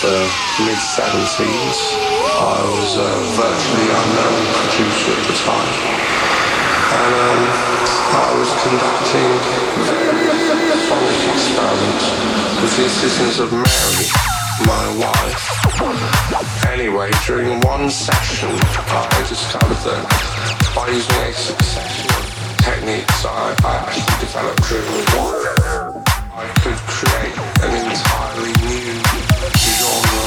the mid 70s. I was a virtually unknown producer at the time. And um, I was conducting various experiments with the assistance of Mary, my wife. Anyway, during one session, I discovered that by using a succession of techniques I, I actually developed during the war, I could create an entirely new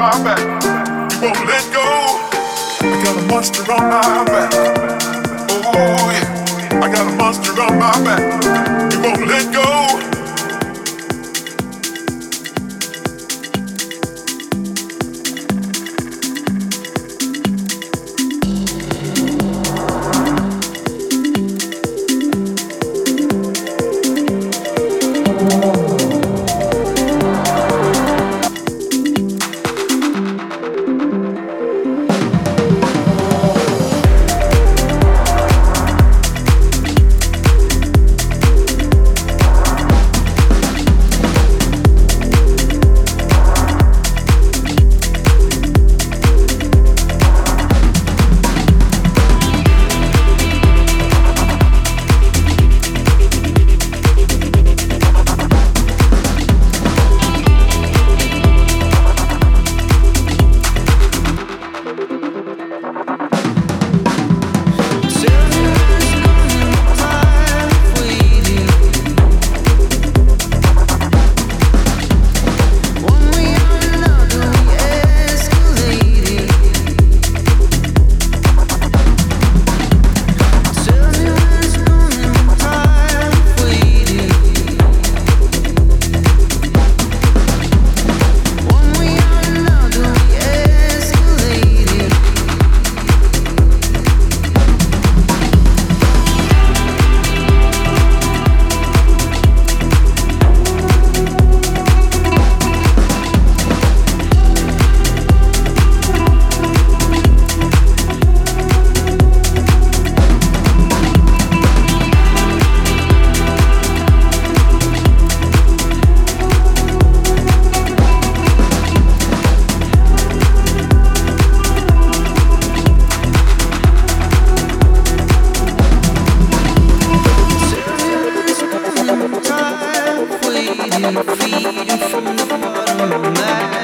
my back. You won't let go. I got a monster on my back. Oh yeah, I got a monster on my back. feeding from the bottom of my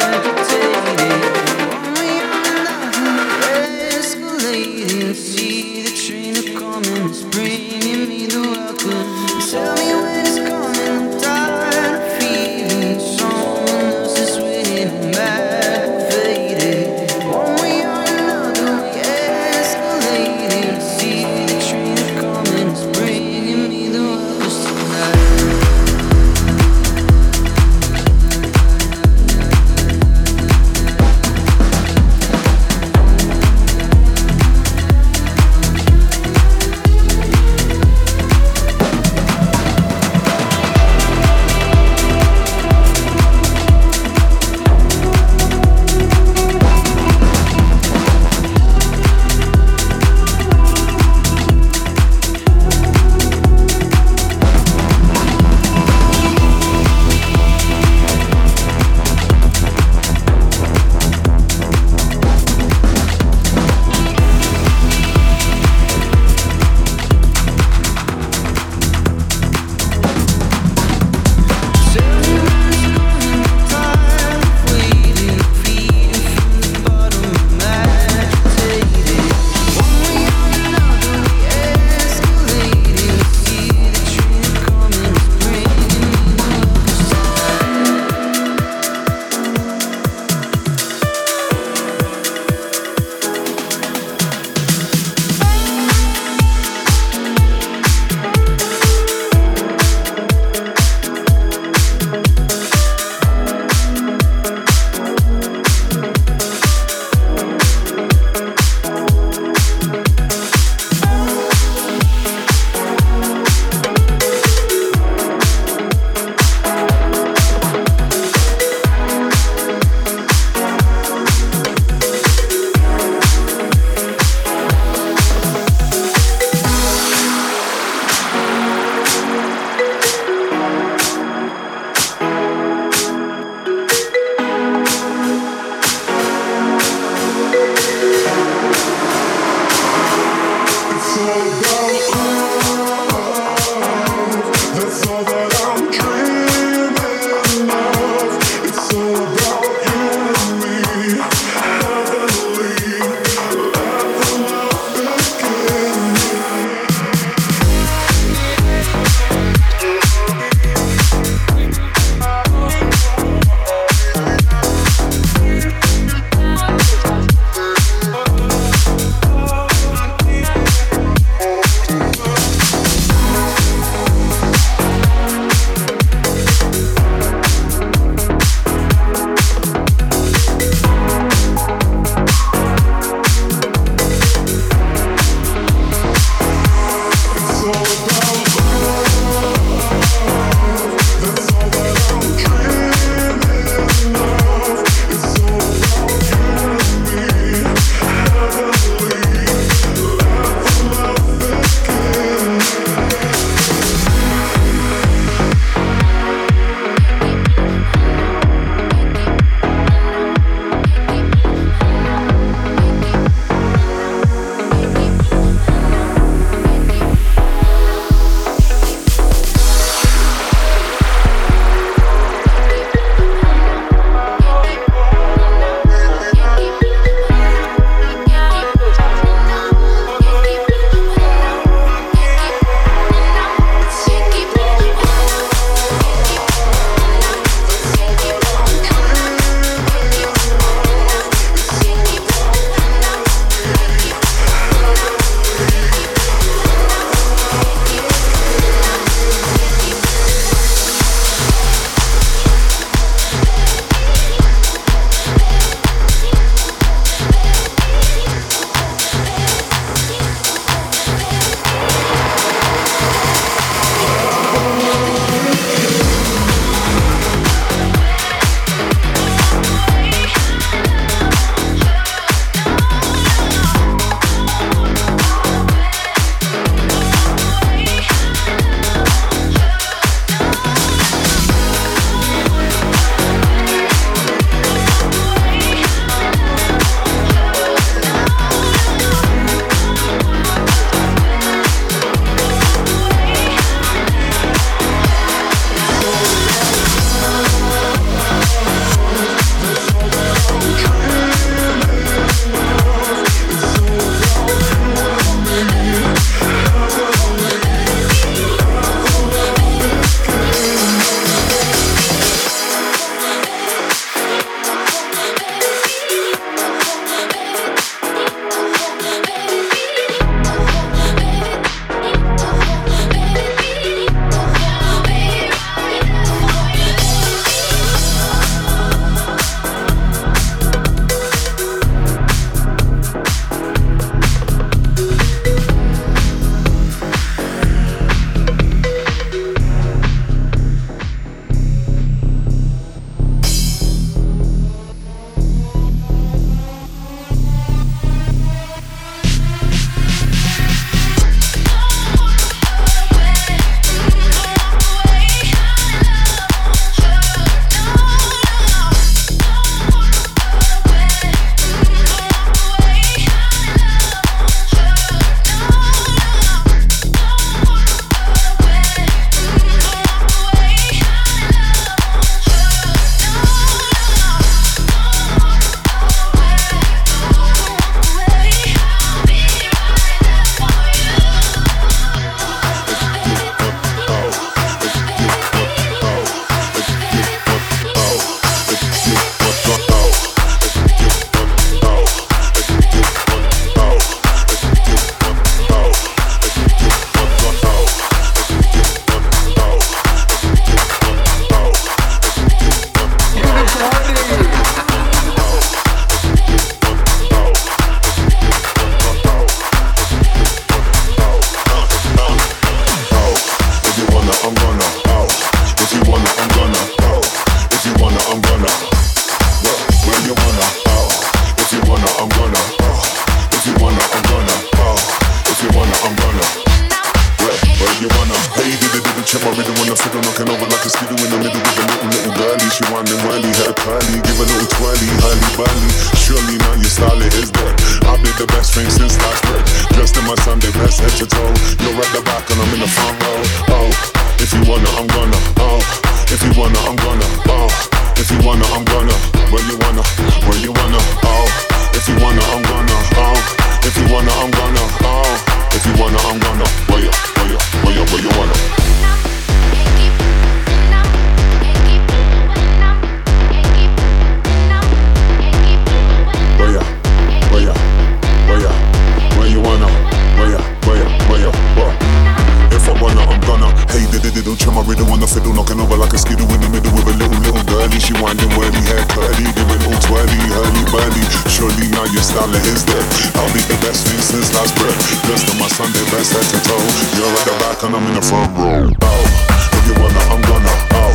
She winding where he had clarity, giving all twirly, hurly burly. Surely now your style is dead. I'll be the best thing since last breath. Best of my Sunday best head to toe. You're at the back and I'm in the front row. Oh, if you wanna, I'm gonna. Oh,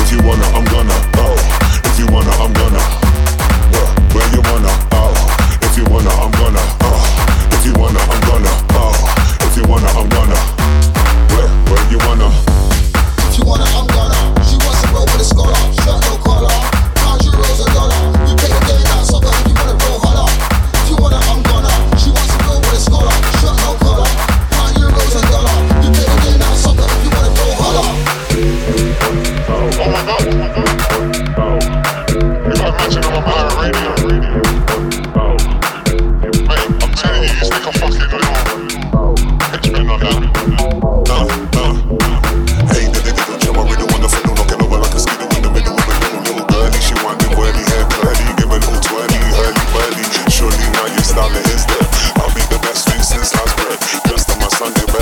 if you wanna, I'm gonna. Oh, if you wanna, I'm gonna. Where, where you wanna? Oh, if you wanna, I'm gonna. Oh, if you wanna, I'm gonna. Oh, if you wanna, I'm gonna. Where, where you wanna? If you wanna, I'm gonna. She wants to roll with a score. Shut no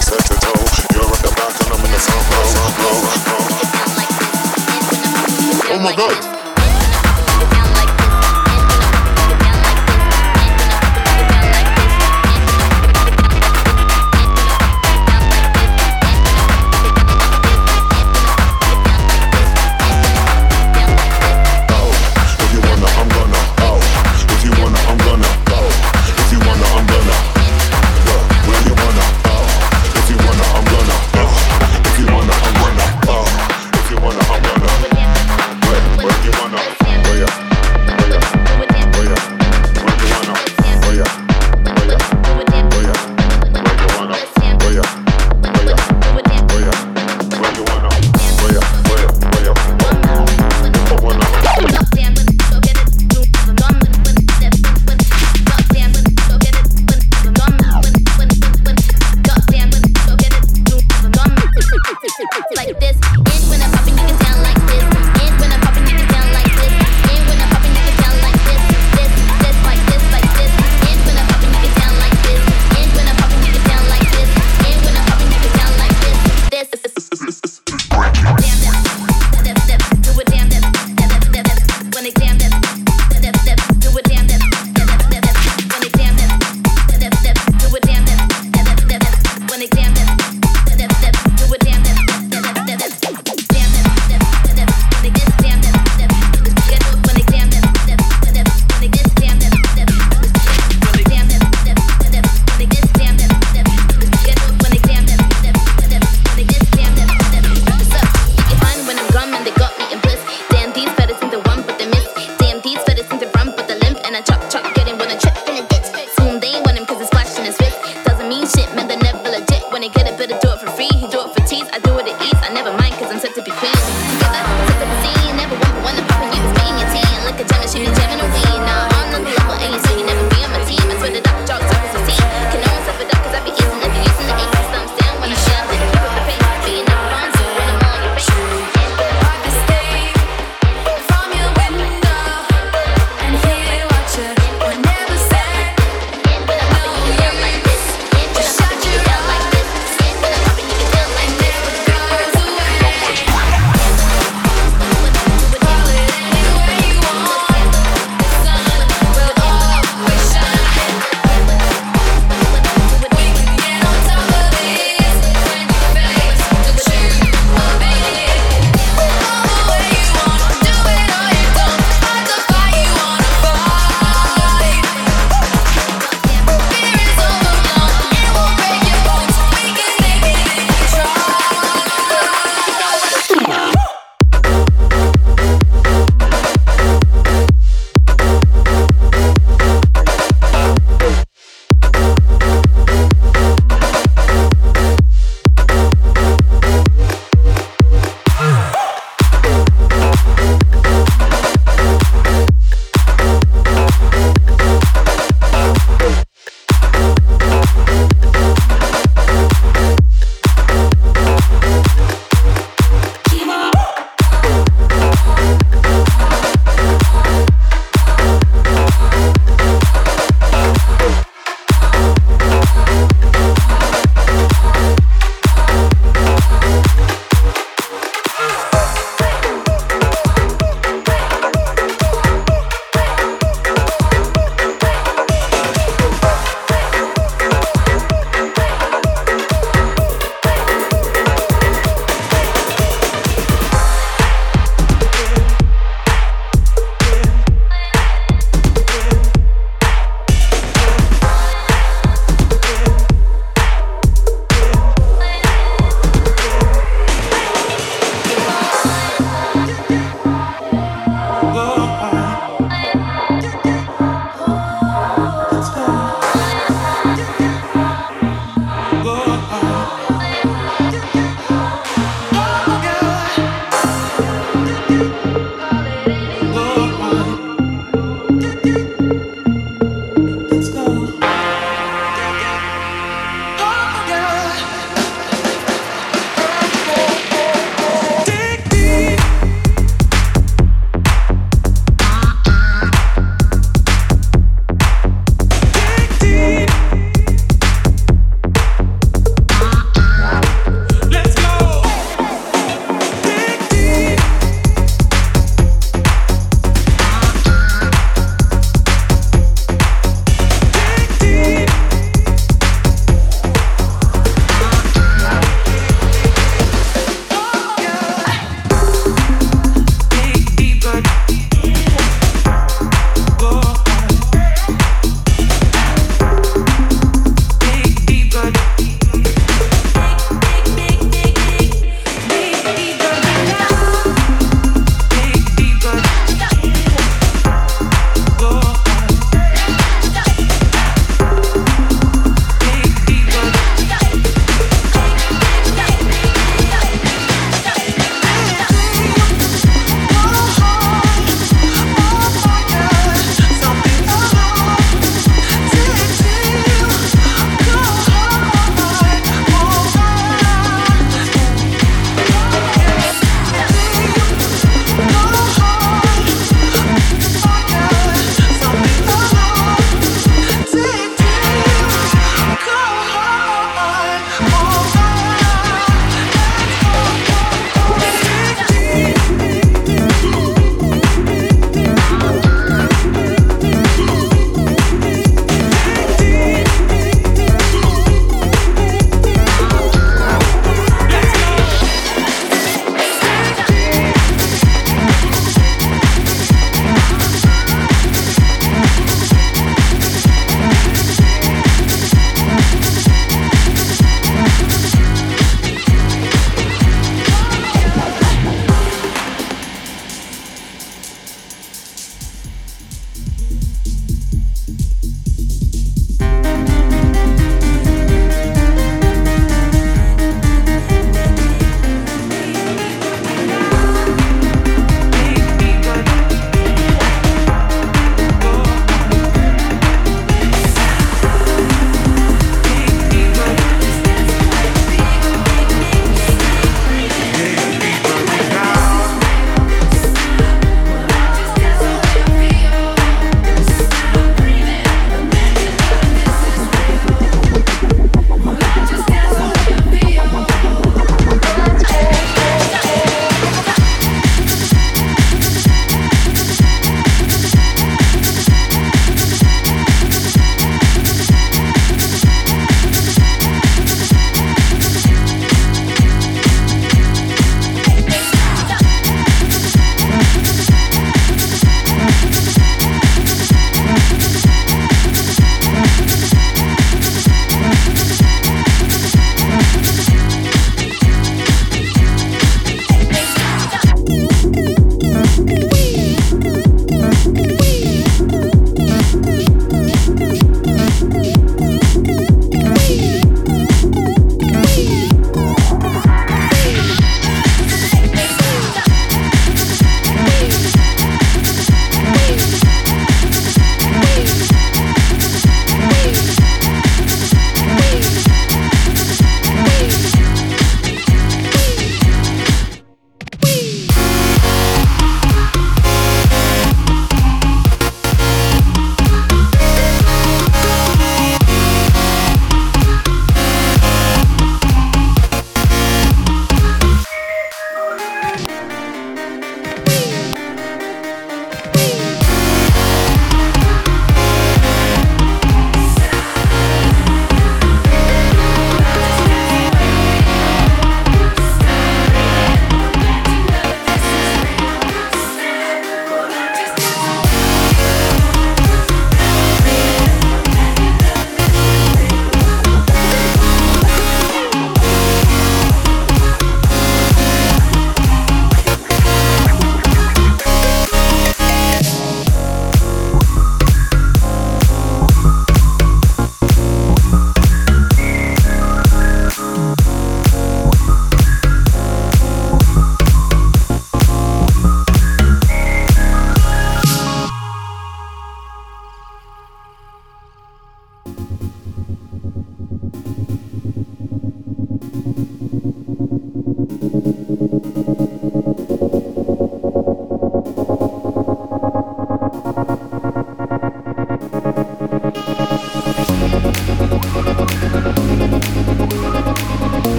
to. You're at the back and I'm in the front row. Oh my god.